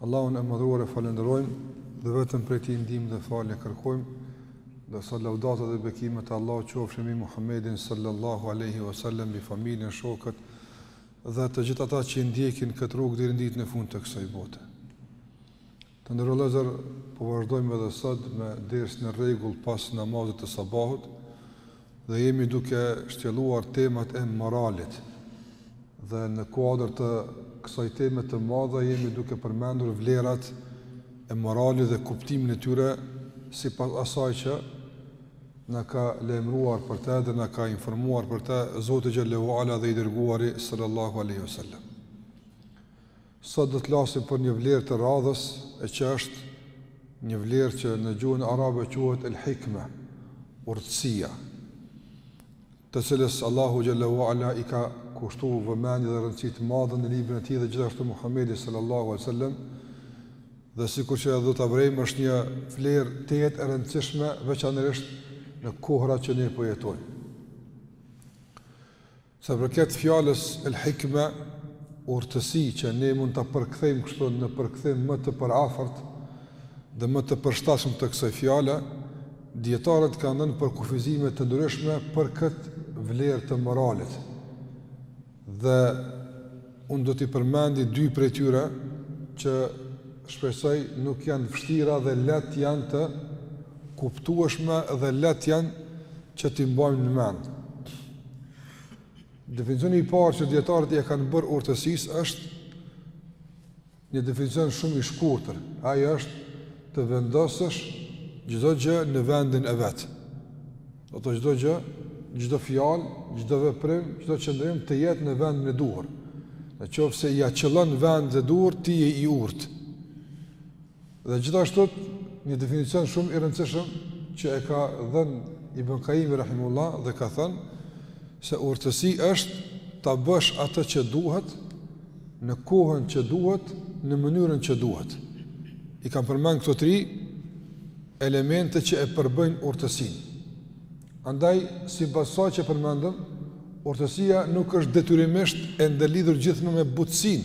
Allahun e Madhëruar e falënderojmë dhe vetëm prej Tij ndihmë dhe falje kërkojmë. Ndërsa lavdatat dhe bekimet e Allahut qofshin mbi Muhammedin sallallahu alaihi wasallam, mbi familjen, shokët dhe të gjithë ata që ndjekin këtë rrugë deri në ditën e fundit të kësaj bote. Të nderuar vëllezër po vazhdojmë edhe sot me dersin e rregullt pas namazit të sabahut. dhe jemi duke shtjelluar temat e moralit dhe në kuadër të kësaj teme të madhe jemi duke përmendur vlerat e moralit dhe kuptimin e tyre sipas asaj që na ka lajmëruar për te dhe na ka informuar për te Zoti Xhelle ue Ala dhe i dërguari sallallahu alaihi wasallam. Sot do të flasim për një vlerë të radhës, e që është një vlerë që në gjuhën arabe quhet el hikme, urtësia, të cilës Allahu Xhelle ue Ala i ka kushtu vëmendje dhe rëndësi të madhe në librin e Tij dhe gjithashtu Muhammedi sallallahu alaihi wasallam, dhe sikur që edhe do ta vërejmë është një vlerë tejet e rëndësishme veçanërisht në kohërat që ne po jetojmë. Sa i përket fjalës el hikme, urtësi që ne mund ta përkthejmë kështu në përkthim më të përafërt dhe më të përshtatshëm të kësaj fjale, dijetarët kanë dhënë përkufizime të ndryshme për këtë vlerë të moralit. Dhe Unë do t'i përmendi dy prej tyre që shpresoj nuk janë të vështira dhe lehtë janë të kuptueshme dhe lehtë janë që t'i mbajmë në mend. Definicioni i parë që dijetarët i kanë bërë urtësisë është Një definicion shumë i shkurtër, ai është të vendosësh çdo gjë në vendin e vet. Do të çdo gjë, çdo fjalë, çdo veprim, çdo qëndrim të jetë në vendin e duhur. Në qoftë se ia qëllon vendin e duhur, ti je i urtë. Dhe gjithashtu një definicion shumë i rëndësishëm që e ka dhënë Ibn Kaim rahimehullah dhe ka thënë se urtësi është ta bësh atë që duhet në kohën që duhet, në mënyrën që duhet. I ka përmend këto tri elemente që e përbëjnë urtësinë. Andaj sipas asaj që përmendëm, urtësia nuk është detyrimisht e ndërlidhur gjithmonë me butësinë,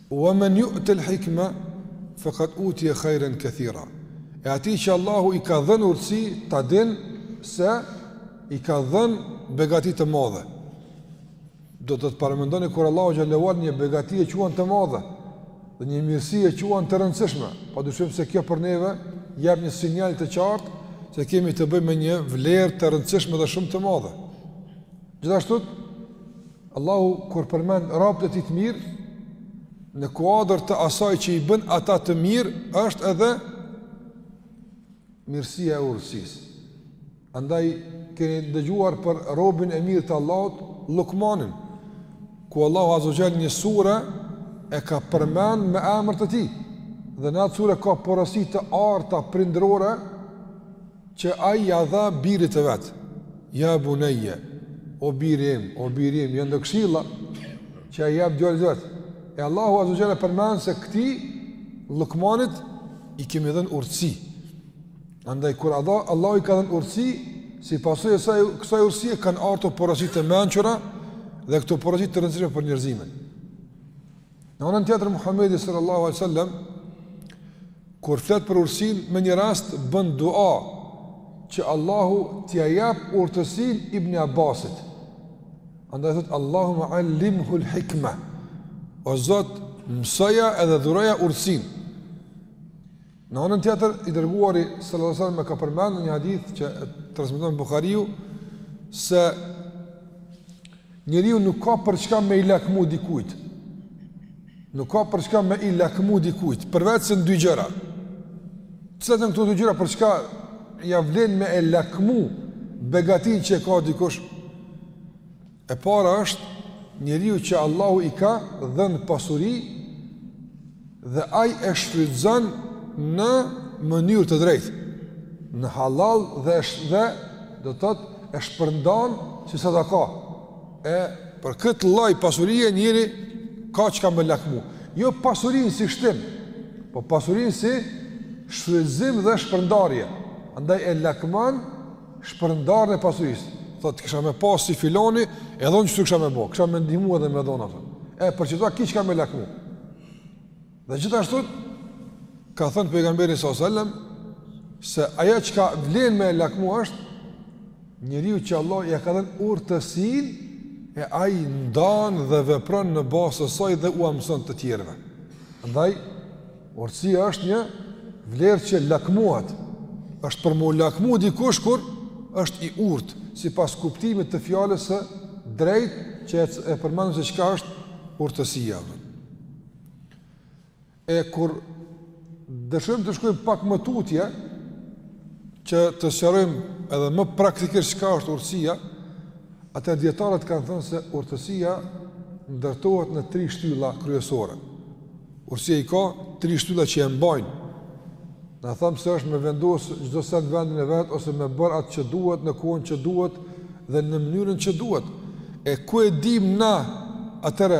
Wa men yu'tel hikme fekad utje khejren këthira. E atij që Allahu i ka dhënë urtësi, ta dijë se i ka dhënë begati të madhe. Do të thotë paramendoni kur Allahu Gjallewal një begati e quan të madhe dhe një mirësi e quan të rëndësishme. Pa dyshim se kjo për neve jep një sinjal të qartë se kemi të bëjmë me një vlerë të rëndësishme dhe shumë të madhe. Gjithashtu, Allahu kur përmend robët e tij të mirë, në kuadër të asaj që i bën ata të mirë, është edhe mirësia e urësisë. Andaj keni dëgjuar për robin e mirë të Allahut, Lukmanin, ku Allahu azze ve xhel një sure e ka përmend me emër të tij. Dhe në atë sure ka porosi të arta prindërore që ai ja dha birit të vet. Ja bunayya, o birim, o biri im, janë do këshilla që ai ia jep djalit vet. E Allahu azze ve xhel përmend se këtij Lukmanit i kemi dhënë urtësi. Andaj kur Allah, Allahu i ka dhënë urtësi, si pasojë e saj, kësaj urtësie kanë ardh ato porosi të mençura dhe këto porosi të rëndësishme për njerëzimin. Në anën tjetër Muhamedi sallallahu alaihi wasallam kur flet për urtësinë me një rast bën dua që Allahu t'ia jap urtësinë Ibn Abbasit. Andaj thotë Allahumma allimhu al-hikma. O Zot, mësoja edhe dhuroja urtësinë. Në anën tjetër, i dërguari sallallahu alajhi wasallam ka përmendur një hadith që transmeton Buhariu se njeriu nuk ka për çka me i lakmu dikujt. Nuk ka për çka me i lakmu dikujt, përveç se në dy gjëra. Cilat janë këto dy gjëra për çka ja vlen me e lakmu begatinë që e ka dikush? E para është njeriu që Allahu i ka dhënë pasuri dhe ai e shfrytëzon në mënyrë të drejtë, në halal dhe dhe do të thotë e shpërndan si sadaka. E për këtë lloj pasurie njeri ka çka me lakmu. Jo pasurinë si shtim, po pasurinë si shfrytëzim dhe shpërndarje. Andaj e lakman Shpërndarjen e pasurisë, thotë kisha me pas si filani, edhe unë qështu kisha me bo, kisha me ndihmu edhe me dhon. E për qeta kish çka me lakmu. Dhe gjithashtu ka thënë pejgamberi sallallahu alajhi wasallam se ajo çka vlen me lakmu është njeriu që Allahu ia ka dhënë urtësinë e ai ndan dhe vepron në bazë të saj dhe ua mëson të tjerëve. Andaj Urtësia është një vlerë që lakmohet. Është për m'u lakmu dikush kur është i urtë, sipas kuptimit të fjalës së drejtë që e përmendëm se çka është urtësia. E kur dëshirojmë të shkojmë pak më tutje, që të sqarojmë edhe më praktikisht çka është urtësia, atëherë dijetarët kanë thënë se urtësia ndërtohet në tri shtylla kryesore. Urtësia i ka tri shtylla që e mbajnë. Na thamë se është me vendos çdo sen në vendin e vet ose me bërë atë që duhet në kohën që duhet dhe në mënyrën që duhet. E ku e dim na atëherë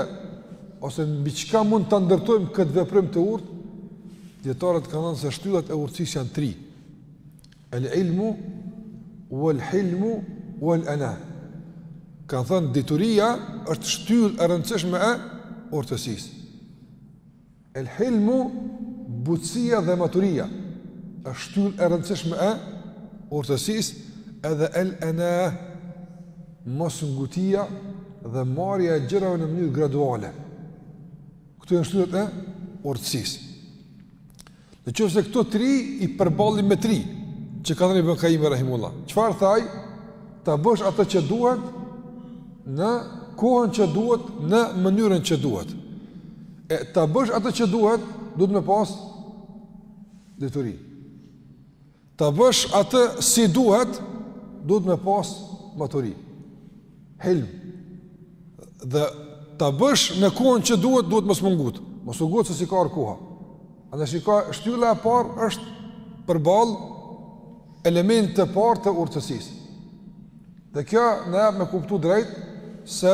ose mbi çka mund ta ndërtojmë këtë veprim të urtë? Dijetarët kanë thënë se shtyllat e urtësisë janë tri. El ilmu wal hilmu wal ana. Kanë thënë dituria është shtyllë e rëndësishme e urtësisë. El hilmu butësia dhe maturia është shtyllë e rëndësishme e urtësisë edhe el ana mosngutia dhe marrja e gjërave në mënyrë graduale. Këto janë shtyllat e urtësisë. Në qoftë se këto tri i përballim me tri, që ka thënë Ibn Kajimi Rahimullah. Çfarë tha, ta bësh atë që duhet, në kohën që duhet, në mënyrën që duhet. E ta bësh atë që duhet, duhet me pas dituri. Ta bësh atë si duhet, duhet me pas maturi, hilm, dhe ta bësh në kohën që duhet, duhet mos m'u ngut, mos m'u ngut se s'i ka ardh koha. Andaj shiko, shtylla e parë është përballë elementit të parë të urtësisë. Dhe kjo na jep me kuptu drejt se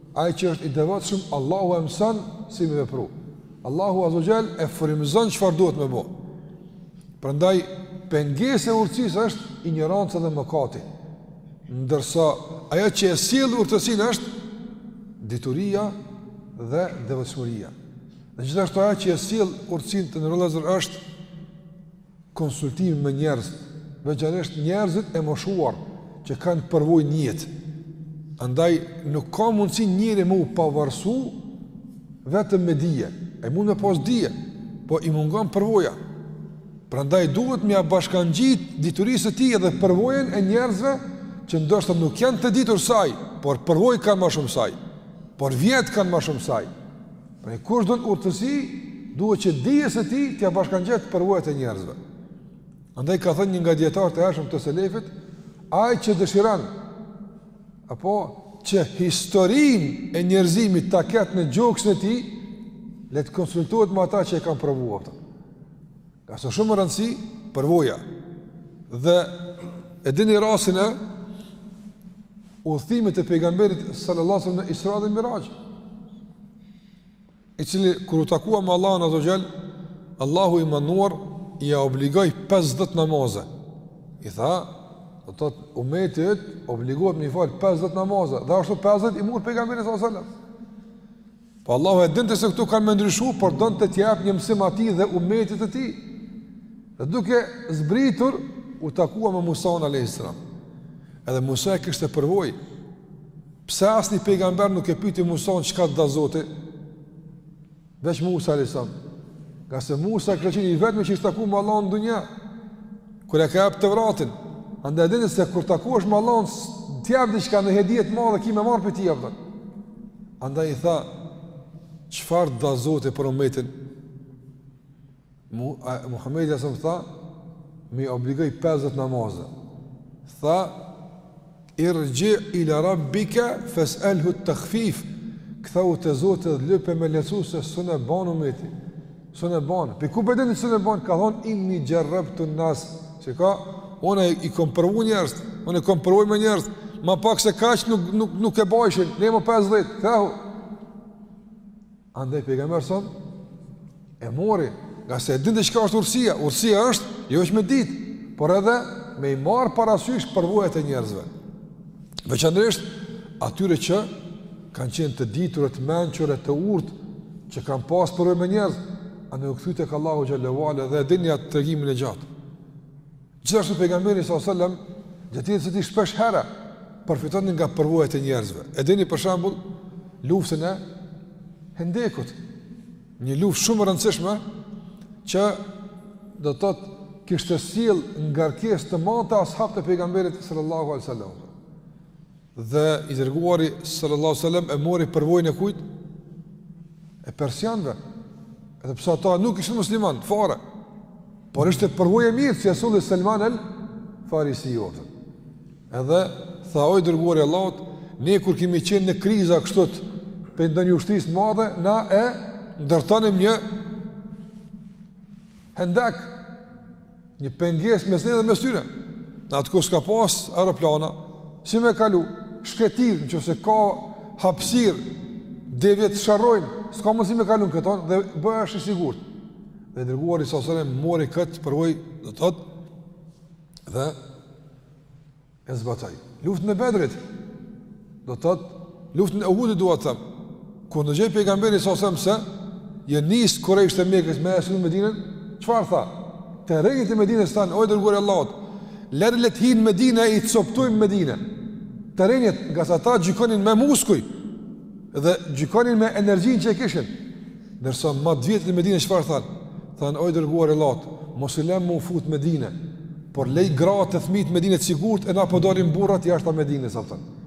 Ai që është i devotshëm, Allahu e mëson si me vepru. Allahu Azza ue Xhel e frymëzon çfarë duhet me bë. Prandaj pengesa e urtësisë është injoranca dhe mëkati. Ndërsa ajo që e sjell urtësinë është dituria dhe devotshmëria. Dhe gjithashtu ajo që e sjell urtësinë të nderuar vëllezër është konsultimi me njerëz, veçanërisht njerëzit e moshuar që kanë përvojë në jetë. Andaj nuk ka mundësi njeri me u pavarësu vetëm me dije. Ai mund me pas dije, po i mungon përvoja. Prandaj duhet m'ia bashkangjit diturisë së tij edhe përvojën e njerëzve që ndoshta nuk janë të ditur sa ai, por përvojë kanë ma shumë se ai. Por vjet kanë ma shumë se ai. Pra kush don urtësi, duhet që dijes së tij t'ia bashkangjit përvojat e njerëzve. Andaj ka thënë një nga dijetarët e hershëm të selefit, ai që dëshiron, apo që historinë e njerëzimit ta ketë në gjoksin e tij, le të konsultohet me ata që e kanë përvojën. Ka së shumë rëndësi përvoja. Dhe e dini rastin e udhëtimit të pejgamberit sallallahu alaihi wasallam në Isra dhe Miraj. I cili kur u takua me Allahun azza ue xhel, Allahu i madhëruar ia obligoi 50 namaze. I tha, do të thotë umeti obligohet me fal 50 namaze. Dhe ashtu 50 i mur pejgamberi sallallahu alaihi wasallam. Po Allahu e dinte se këtu kanë me ndryshu, por donte t'i jap një mësim atij dhe umetit të tij. Dhe duke zbritur u takua me Musa alayhis salam. Edhe Musa e kishte përvojë. Pse asnjë pejgamber nuk e pyeti Musaun çka dha Zoti? Veç Musa alayhis salam. Ngase Musa ka qenë i vetmi që ish taku me Allahun në dunja. Kur e ka jap Tevratin, andaj e dinte se kur takohesh me Allahun, të jap diçka, një hedije të madhe ki me marr për ti jap. Andaj i tha, çfarë dha Zoti për umetin? Muhamedi alayhis salam tha, më obligoi 50 namaze. Tha, Irji ila rabbike fes'elhu tahfif, ktheu te Zoti dhe lype me lecu se s'un e ban umeti, s'un e ban, pe ku beden se s'un e ban, ka thonë inni xherrebtu nas, çka, unë i kom provu njerëz, unë i kom provu me njerëz, ma pak se kaq nuk, nuk, nuk e bajshin, ne më 50, ktheu, Andaj pejgamberi sallallahu alajhi wasallam e mori, ngase e dinte çka është urësia, urësia është jo veç me ditë, por edhe me i marr parasysh përvojat e njerëzve. Veçanërisht atyre që kanë qenë të ditur e të mençur e të urtë që kanë pas përvojë me njerëz, andaj u kthye tek Allahu xhele ue ala dhe e dini atë tregimin e gjatë. Gjithashtu pejgamberi sallallahu alajhi wasallam gjatë jetës së tij shpesh herë përfitonte nga përvojat e njerëzve. E dini për shembull luftën e Hendekut, një luftë shumë e rëndësishme që do të thotë kishte sjell ngarkesë të madhe te ashabët e pejgamberit sallallahu alajhi wasallam. Dhe i dërguari sallallahu alaihi wasallam e mori përvojën e kujt? E persianëve. Edhe pse ata nuk ishin muslimanë fare. Por ishte përvojë e mirë që e solli Selman el Farisi i urtë. Edhe tha o i dërguari i Allahut, ne kur kemi qenë në kriza kështu prej ndonjë ushtrisë të madhe, na e ndërtonim një Hendek, një pengesë mes ne dhe mes tyre. Në atë kohë s'ka pas aeroplana, si me kalu, shkretëtirë, në qoftë se ka hapësirë, devet sharrojnë, s'ka mo si me kalu në këtë anë, dhe bëhesh i sigurt. Dhe i dërguari sallallahu alajhi wasallam e mori këtë përvojë, do të thotë, dhe e zbatoi. Luftën e Bedrit. Do të thotë luftën e Uhudit dua të them. Kur ndëgjoi pejgamberi sallallahu alajhi wasallam se janë nis kurejshët e Mekës me e sulmu Medinën, çfarë tha? Të rinjtë e Medinës thanë, o i dërguar i Allahut. Lëri le të hinë në Medinë e i coptojmë në Medinë. Të rinjtë ngase ata gjykonin me muskuj dhe gjykonin me energjinë që e kishin. Ndërsa ma të vjetrit në Medine, çfarë thanë? Thanë, o i dërguar i Allahut, mos i lem me u fut n'Medine, por lej gratë e fmijt n'Medine të sigurët, e na po dalim burrat jashta Medinës, sa thanë.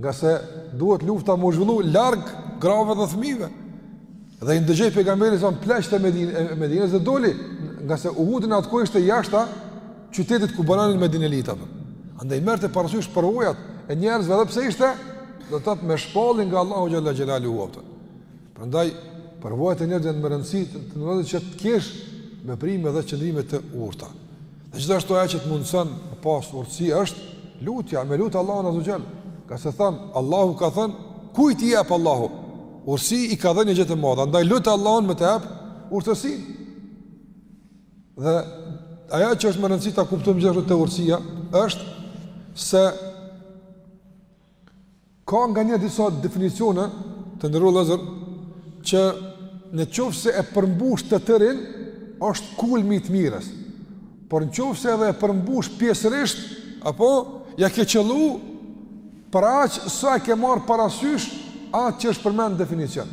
Ngase duhet lufta me u zhvillu larg grave dhe fmijve. Dhe i ndëgjoi pejgamberi sa në pleqtë e Medinës, dhe doli, ngase Uhudi n'atë kohë ishte jashta qytetit ku banonin medinelitë. Andaj merrte parasysh përvojat e njerëzve edhe pse ishte, do të thotë me shpallje nga Allahu xhele xhelaluhu. Prandaj përvojat e njerëzve janë me rëndësi të ndodhë që të kesh veprime dhe qëndrime të urta. Dhe gjithashtu ajo që të mundson me pas urtësi është lutja, me lut Allahun azze ue xhel. Ngase thanë, Allahu ka thanë, kujt t'i jep Allahu urtësi, i ka dhënë një gjë të madhe. Andaj lute Allahun me të jep urtësi. Dhe ajo që është me rëndësi ta kuptojmë gjithashtu te urtësia është se Ka nganjëherë disa definicione të nderuar vllezër, që në qoftë se e përmbush të tërin, është kulmi i të mirës. Por në qoftë se edhe e përmbush pjesërisht, apo, ia ke qëllu, për aq sa e ke marrë parasysh, atë që është përmend në definicion.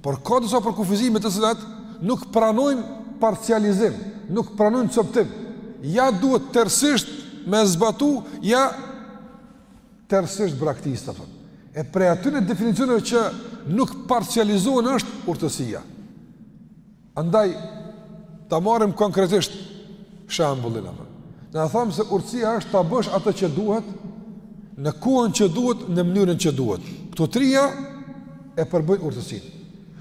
Por ka disa përkufizime të cilat, nuk pranojnë parcializim, nuk pranojnë coptim. Ja duhet tërësisht me e zbatu, ja tërësisht braktis, do thotë. E prej atyne definicioneve që nuk parcializohen është urtësia. Andaj, ta marrim konkretisht shembullin, do thotë. Na thamë se urtësia është ta bësh atë që duhet, në kohën që duhet, në mënyrën që duhet. Këto trija e përbëjnë urtësinë.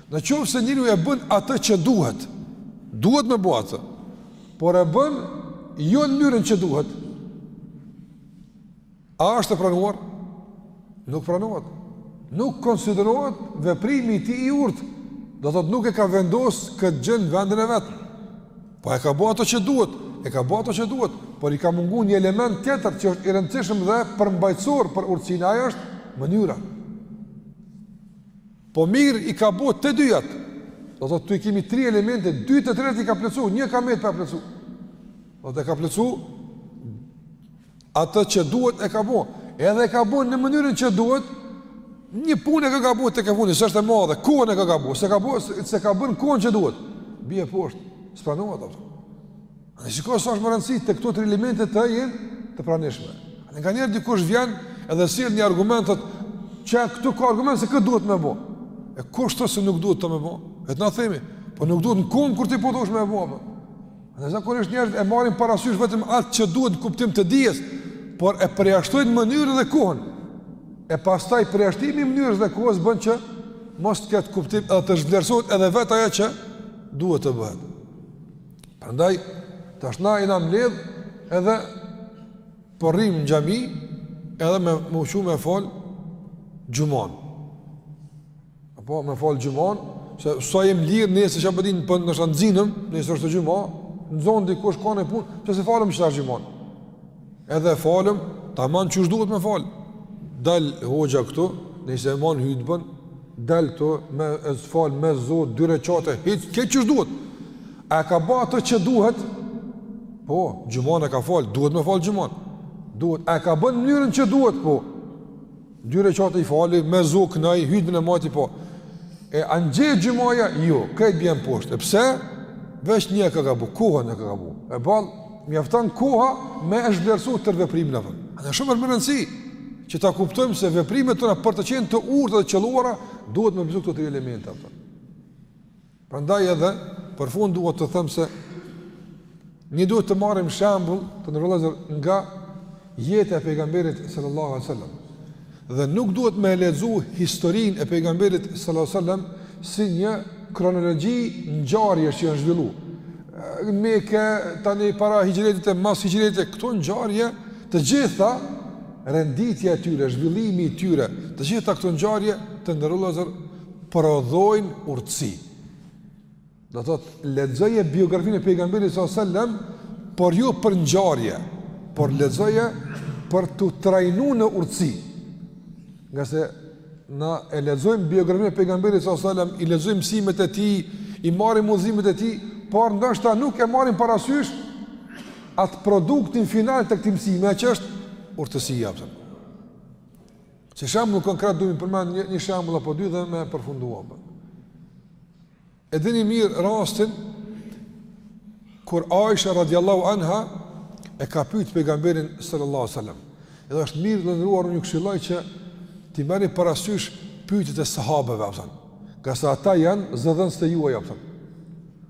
Në qoftë se njeriu e bën atë që duhet, duhet me bo atë, por e bën jo në mënyrën që duhet, A është e pranuar? Nuk pranohet. Nuk konsiderohet veprimi i tij i urtë. Do thotë nuk e ka vendos këtë gjë në vendin e vet. Po e ka bo ato që duhet, e ka bo ato që duhet, por i ka mungu një element tjetër që është i rëndësishëm dhe përmbajtësor për urtësinë ajo është mënyra. Po mirë i ka bo të dyjat. Do thotë ktu i kemi tri elemente, dy të tretat i ka plotësu, një ka met e paplotësu. Do thotë e ka plotësu Atë që duhet e ka bo, edhe e ka bo në mënyrën që duhet, një punë e ka gabu, tek e fundit s'është e madhe, kohën e ka gabu, s'e ka bo, s'e ka bo n'kohën që duhet, bie poshtë, s'pranohet. A e shikon sa është me rëndësi që këto tri elemente të jenë të pranishme. Nganjëherë dikush vjen edhe sjell një argument që këtu ka argument se këtë duhet me bo. E kush tha se nuk duhet me bo? Edhe na themi, po nuk duhet në kohën kur ti po dëshiron me e bo. Për. Dhe zakonisht njerëzit e marrin parasysh vetëm atë që duhet në kuptim të dijes, por e përjashtojnë mënyrën dhe kohën. E pastaj përjashtimi i mënyrës dhe kohës bën që mos të ketë kuptim edhe të zhvlerësohet edhe vetë ajo që duhet të bëhet. Prandaj tash nëse na mbledh edhe po rrim në xhami edhe me u çu me fal xhuman. Apo me fal xhuman, se sa so jem lirë nëse çfarë bëdin po në sa nxinëm, nëse është xhuma, nxon dikush ka në punë, pse se falëm çfarë xhuman. Edhe falëm, tamam qysh duhet me fal. Dal hoxha këtu, nëse e mban hutben, dal këtu me e fal me zo dy rekate, krejt qysh duhet. A ka bë atë që duhet? Po, xhuman e ka fal, duhet me fal xhuman. Duhet, a ka bën mënyrën që duhet, po Dy rekate i fali, me zo këndoi, hytben e mbajti po. E a ngjet xhumaja, jo, krejt bjen poshtë. E pse? Veç një e ka gabu, kohën e ka gabu. E ball, mjafton koha me e zhvlerësu tërë veprimin. Edhe shumë është me rëndësi, që ta kuptojmë se veprimet tona për të qenë të urta dhe të qëlluara, duhet me bashku këto tri elemente. A kupton? Prandaj edhe për fund dua të them se ne duhet të marrim shembull, të nderuar vëllezër, nga jeta e pejgamberit sallallahu alajhi wasallam. Dhe nuk duhet me lexu historinë e pejgamberit sallallahu alajhi wasallam si një kronologji ngjarjesh që janë zhvillu në Mekë, tani para hijretit e mas hijretit këto ngjarje të gjitha renditja e tyre, zhvillimi i tyre, të gjitha këto ngjarje, të nderuar vëllezër, prodhojnë urtësi. Do të thotë lexoje biografinë e pejgamberit sallallahu alajhi wasallam, por jo për ngjarje, por lexoje për t'u trajnu në urtësi. Ngase na e lexojmë biografinë e pejgamberit sallallahu alajhi wasallam, i lexojmë mësimet e tij, i marrim udhëzimet e tij, por ndoshta nuk e marrim parasysh atë produktin final të këtij mësimi, që është urtësia. A kupton? Si shembull konkret du me përmend një një shembull apo dy dhe me përfundu. E dini mirë rastin kur Aisha radhiyallahu anha e ka pyet pejgamberin sallallahu alaihi wasallam. Edhe është mirë të nderuar, unë ju këshilloj që t'i merrni parasysh pyetjet e sahabëve, a kupton. Ngase ata janë zëdhënës të juaj, a kupton.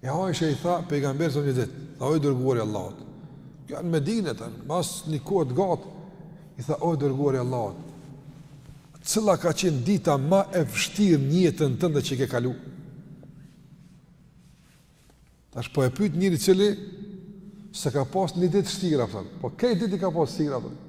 E Aishja i tha pejgamberit savs një ditë, tha o i dërguari i Allahut. Kjo në Medine tash, mas një kohe të gatë. I tha o i dërguari i Allahut. Cila ka qenë dita më e vështirë në jetën tënde që ke kalu? Tash po e pyet njeriun i cili s'e ka pas një ditë vështirë, a kupton. Po krejt ditët i ka pas vështirë, a kupton.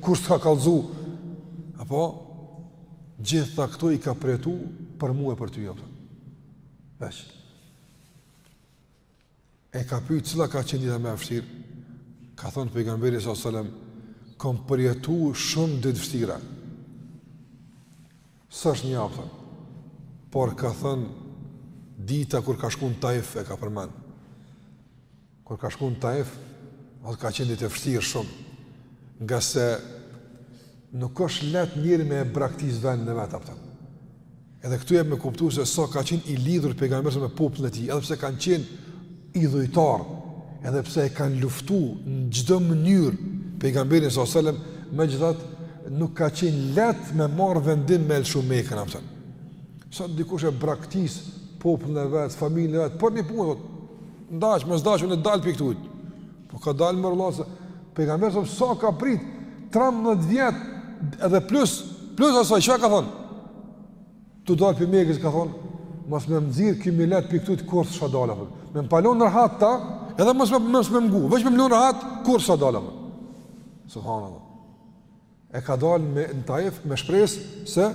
Kurrë s'ka kallzu, apo, gjitha këto i ka përjetu për mu e për ty, a kupton. Veç e ka pyt cila ka qenë dita më e vështirë, ka thonë pejgamberi s.a.s. Kom përjetu shumë ditë të vështira. S'është një, a kupton, por ka thonë dita kur ka shku në Taif e ka përmend. Kur ka shku në Taif, ajo ka qenë ditë e vështirë shumë, ngase nuk është lehtë njeri me e braktis vendin e vet, a kupton. Edhe këtu jep me kuptu se sa ka qenë i lidhur pejgamberi s.a.s. me popullin e tij, edhe pse kanë qenë idhujtarë, edhe pse e kanë luftu në çdo mënyrë pejgamberin s.a.s. megjithatë nuk ka qenë lehtë me marrë vendim me lëshu Mekën, a kupton. Sot dikush e braktis popullin e vet, familjen e vet, për një punë, Ndaç, mos daç, unë e dal prej këtuhit. Po ka dalë mor vlla, se pejgamberi s.a.s. ka prit 13 vjet, edhe plus, plus asaj, çka ka thonë? Tu dalë prej Mekës, ka thonë, mos me m'nxjerrë ky milet prej këtuhit, kurrë s'isha dal. Me më pa lonë rahat ata, edhe mos me, mos me m'ngu, veç me më lënë rahat, kurrë s'isha dal. Subhanallah. E ka dalë me, në Taif, me shpresë, se,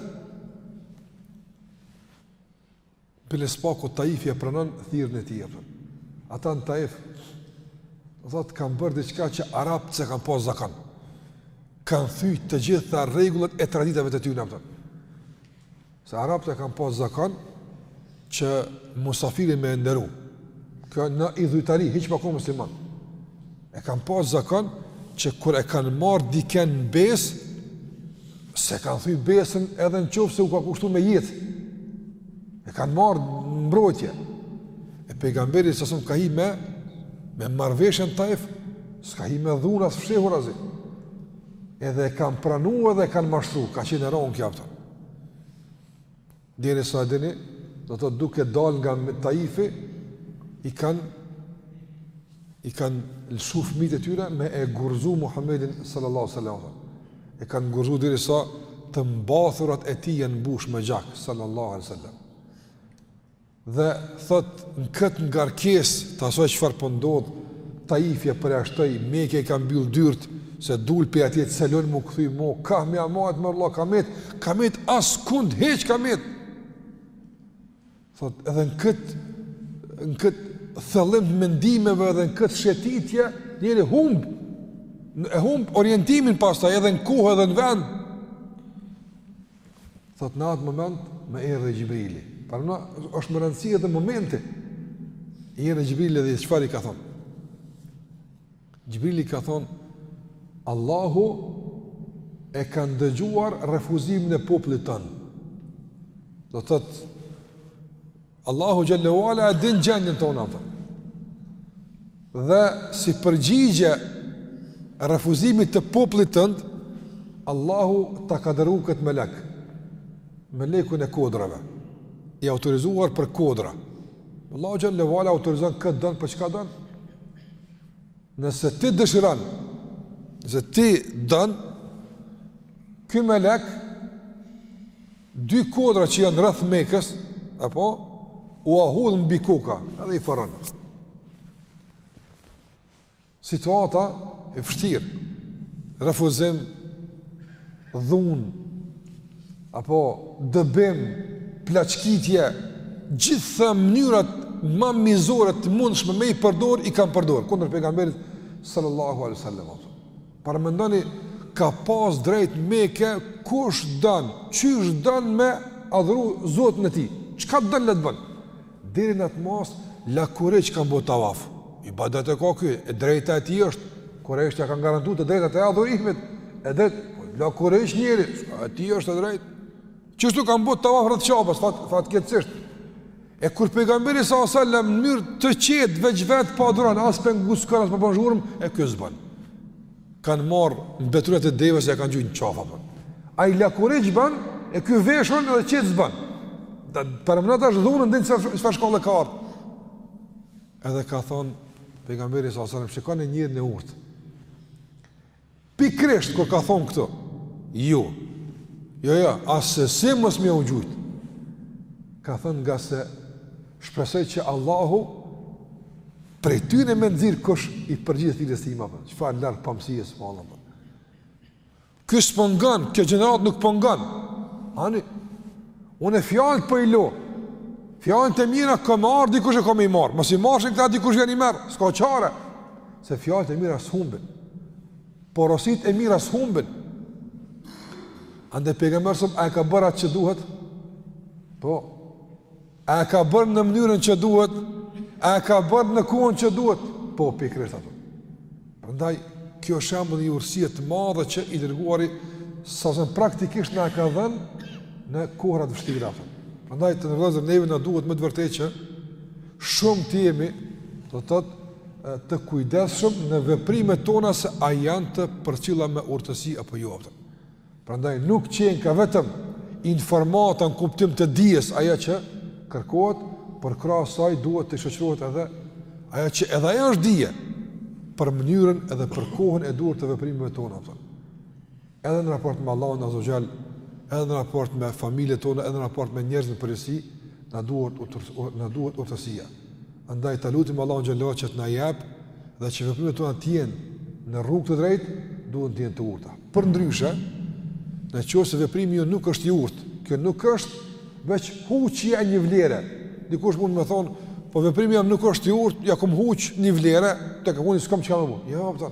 Bile së paku Taifi e pranon thirrjen e tij apo. Ata në Taif thotë kanë bërë diçka që arabët s'e kanë pas zakon. Kan thyt të gjitha rregullat e traditave të tyre, a kupton. Se arabët e kanë pas zakon që musafirin me e nderu. Kjo në idhujtari, hiç pa kon musliman. E kanë pasë zakon që kur e kanë marrë dikend në besë, s'e kanë thy besën edhe në qoftë se u ka kushtu me jetë. E kanë marrë në mbrojtje. E pejgamberi s.a.s. ka hi me, me marrëveshje në Taif, s'ka hi me dhunë as fshehurazi. Edhe e kanë pranu edhe e kanë mashtru, ka qenë e ronë kjo, a kupton. Derisa e dini, do thotë duke dal nga Taifi i kanë i kanë lëshu fëmijët e tyre me e gurzu Muhammedin sallallahu alaihi wasallam. E kanë gurzu derisa të mbathurat e tij janë mbush me gjak sallallahu alaihi wasallam. Dhe thot në këtë ngarkesë të asaj çfarë po ndodh Taifi e përjashtoi, Mekja i ka mbyll dyrt, se dul prej atje s'e lon m'u kthy mo, kah me ia majt mor vlla, ka met, ka met askund hiç ka met. Thot edhe në kët në kët thellim të mendimeve dhe në kët shetitje, njeri humb e humb orientimin pastaj edhe në kohë edhe në vend. Thotë në atë moment më erdhi Xhibrili. Pra është me rëndësi edhe momenti. I erdhi Xhibrili edhe çfarë i ka thonë? Xhibrili ka thonë, Allahu e ka ndëgjuar refuzimin e popullit tond. Do thotë, Allahu xhele ue ala e din gjendjen tonde. Dhe si përgjigje refuzimit të popullit tënd, Allahu ta ka dërgu këtë melek. Melekun e kodrave. I autorizuar për kodra. Allahu xhele ue ala autorizon kë të don për çka don. Nëse ti dëshiron, nëse ti don, ky melek Dy kodra që janë rreth Mekës, apo ua hudh mbi koka, edhe i faron. Situata e vështirë. Refuzim, dhunë apo dëbim, plaçkitje, gjitha mënyrat ma mizore të mundshme me i përdor i kanë përdor kundër pejgamberit salallahu alejhi ve selem. Paramendoni ka pas drejt n'Mekë kush don, qysh don me adhuru Zotin e tij. Çka t'don le të bon. Deri në atë masë lakuriq kanë bo tavaf. Ibadet e ka ky, e drejta e tij është, Kurejshët ja kanë garantu të drejtat e adhurimit. E drejtë, lakuriq njeri, e tij është e drejtë. Qështu kanë bo tavaf rreth Qabes, fat, fatkeqësisht. E kur pejgamberi sa sallam në mënyrë të qetë veç vetë po adhuron, as p'e nguc kan, as po ban zhurmë, e ky s'ban. Kanë marrë mbeturinat e deves e ia kanë gjujt në qafë pra. Ai lakuriq ban, e ky veshun edhe qetë s'ban. Pra, paramendo tash dhunën, deri në çfarë shkalle ka ardhë. Edhe ka thonë, pejgamberi sa sallam, shikone njerin e urtë. Pikërisht kur ka thonë këtu, jo, jo, jo, assesi mos me ua gjujt, ka thënë ngase shpresoj që Allahu prej tyne me nxjerr kush i përgjigjet thirrjes sime, çfarë largpamësie, subhanallah, pra. Ky s'po ngon, kjo gjeneratë nuk po ngon, ani, unë fjalët po i lo, fjalët e mira, ka me ardh dikush e ka me i marr, mos i marrshin këta, dikush vjen i merr, s'ka çare, Se fjalët e mira s'humbin. Porositë e mira s'humbin. Andaj pejgamberi sa a e ka bërë atë që duhet? Po. A e ka bërë në mënyrën që duhet? A e ka bërë në kohën që duhet? Po, pikërisht atë. Prandaj kjo shembull i një urtësie të madhe që i dërguari sa sallam praktikisht na e ka dhënë në kohëra të vështira. Prandaj të nderuar vëllezër neve na duhet me të vërtetë që Shumë të jemi, do të thotë, të kujdesshëm në veprimet tona se a janë të përcjella me urtësi apo jo. Prandaj nuk qenka vetëm informata në kuptim të dijes ajo që kërkohet, por krahas saj duhet të shoqërohet edhe ajo që edhe ajo është dije për mënyrën edhe për kohën e duhur të veprimeve tona. Për. edhe në raport me Allahun Azza wa Jall, edhe në raport me familjet tona, edhe në raport me njerëzit në përgjithësi, na duhet na duhet urtësia. Andaj ta lutim Allahun xhallahu që të na jap dhe që veprimet tona të jenë në rrugë të drejtë, duhet të jenë të urta. Përndryshe, në qoftë se veprimi jonë nuk është i urtë, kjo nuk është veç huqja e një vlere. Dikush mundet me thonë, po veprimi jem nuk është i urtë, ia kom huq një vlere, tek unë s'kam çka me bo. Jo, po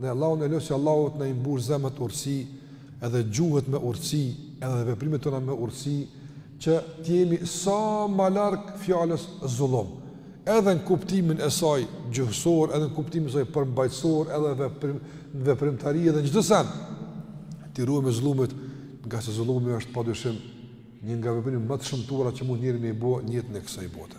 Ne e lusim Allahun të na i mbush zemrat me urtësi, edhe gjuhët me urtësi, edhe veprimet tona me urtësi, që të jemi sa më larg fjalës zullum. Edhe në kuptimin e saj gjuhësor, edhe në kuptimin e saj përmbajtësor, edhe në veprimtari edhe në çdo sen. T'i ruhemi zullumit, ngase zullumi është padyshim një nga veprimet më të shëmtuara që mundet njeri me i bë në jetën e kësaj bote.